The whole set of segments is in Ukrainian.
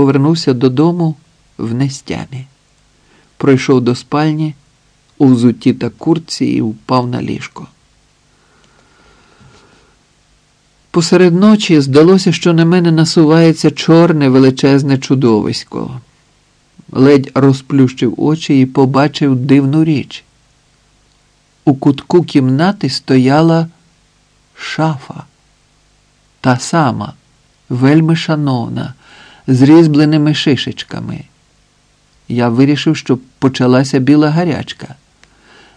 повернувся додому в нестямі, пройшов до спальні у взутті та куртці і впав на ліжко. Посеред ночі здалося, що на мене насувається чорне величезне чудовисько. Ледь розплющив очі і побачив дивну річ. У кутку кімнати стояла шафа, та сама, вельми шановна, з різьбленими шишечками. Я вирішив, що почалася біла гарячка.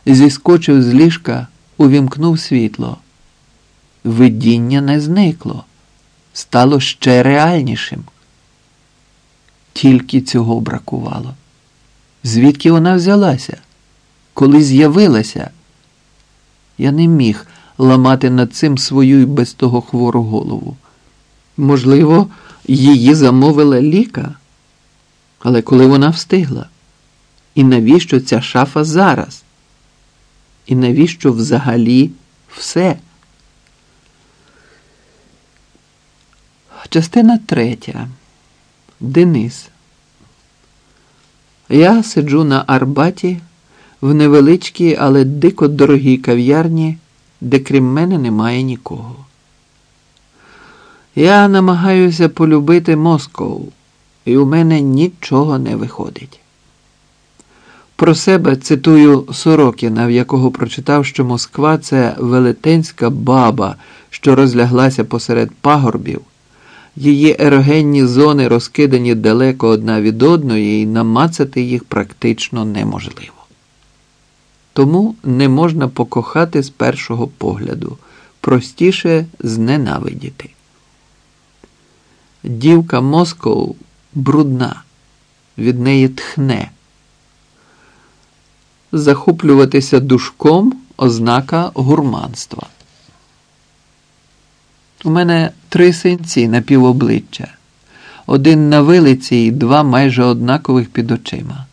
Зіскочив з ліжка, увімкнув світло. Видіння не зникло, стало ще реальнішим. Тільки цього бракувало. Звідки вона взялася? Коли з'явилася, я не міг ламати над цим свою і без того хвору голову. Можливо, її замовила ліка, але коли вона встигла? І навіщо ця шафа зараз? І навіщо взагалі все? Частина третя. Денис. Я сиджу на Арбаті в невеличкій, але дико дорогій кав'ярні, де крім мене немає нікого. Я намагаюся полюбити Москву, і у мене нічого не виходить. Про себе цитую Сорокіна, в якого прочитав, що Москва це велетенська баба, що розляглася посеред пагорбів. Її ерогенні зони розкидані далеко одна від одної, і намацати їх практично неможливо. Тому не можна покохати з першого погляду, простіше зненавидіти. Дівка Москов брудна, від неї тхне. Захоплюватися душком ознака гурманства. У мене три синці на півобличчя, один на вилиці і два майже однакових під очима.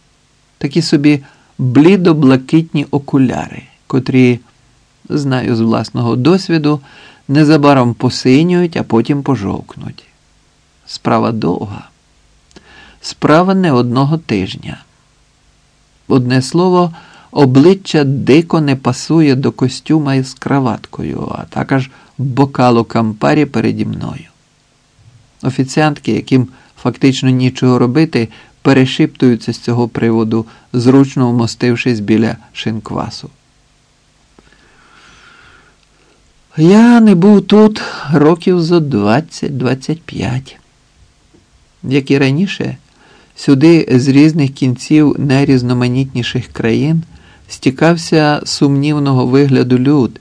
Такі собі блідо-блакитні окуляри, котрі, знаю з власного досвіду, незабаром посинюють, а потім пожовкнуть. Справа довга, справа не одного тижня. Одне слово, обличчя дико не пасує до костюма із краваткою, а також бокалу кампарі переді мною. Офіціантки, яким фактично нічого робити, перешиптуються з цього приводу, зручно вмостившись біля шинквасу. Я не був тут років зо 20-25. Як і раніше, сюди з різних кінців найрізноманітніших країн стікався сумнівного вигляду люд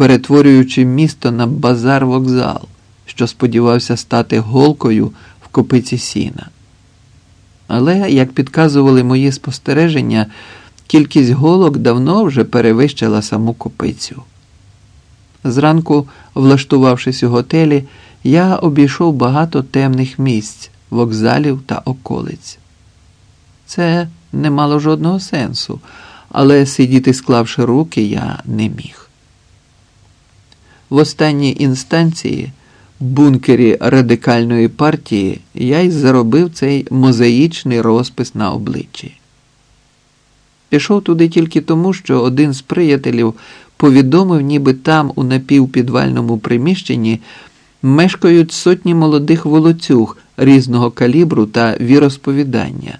перетворюючи місто на базар вокзал, що сподівався стати голкою в копиці сіна. Але, як підказували мої спостереження, кількість голок давно вже перевищила саму копицю. Зранку, влаштувавшись у готелі, я обійшов багато темних місць, вокзалів та околиць. Це не мало жодного сенсу, але сидіти, склавши руки, я не міг. В останній інстанції, бункері радикальної партії, я й заробив цей мозаїчний розпис на обличчі. Пішов туди тільки тому, що один з приятелів повідомив, ніби там, у напівпідвальному приміщенні, мешкають сотні молодих волоцюг різного калібру та віросповідання,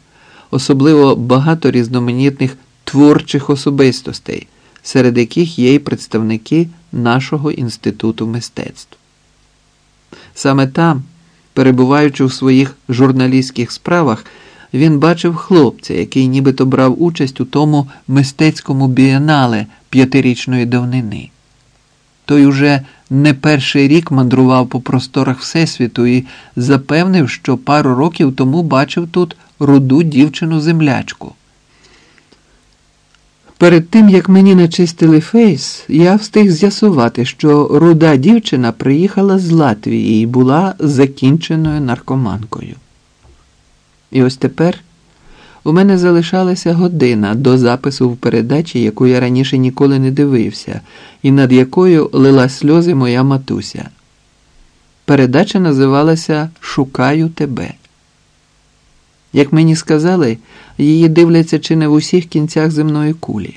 особливо багато різноманітних творчих особистостей серед яких є й представники нашого інституту мистецтв. Саме там, перебуваючи у своїх журналістських справах, він бачив хлопця, який нібито брав участь у тому мистецькому бієнале п'ятирічної давнини. Той уже не перший рік мандрував по просторах Всесвіту і запевнив, що пару років тому бачив тут руду дівчину землячку. Перед тим, як мені начистили фейс, я встиг з'ясувати, що руда дівчина приїхала з Латвії і була закінченою наркоманкою. І ось тепер у мене залишалася година до запису в передачі, яку я раніше ніколи не дивився, і над якою лила сльози моя матуся. Передача називалася Шукаю тебе. Як мені сказали, її дивляться чи не в усіх кінцях земної кулі.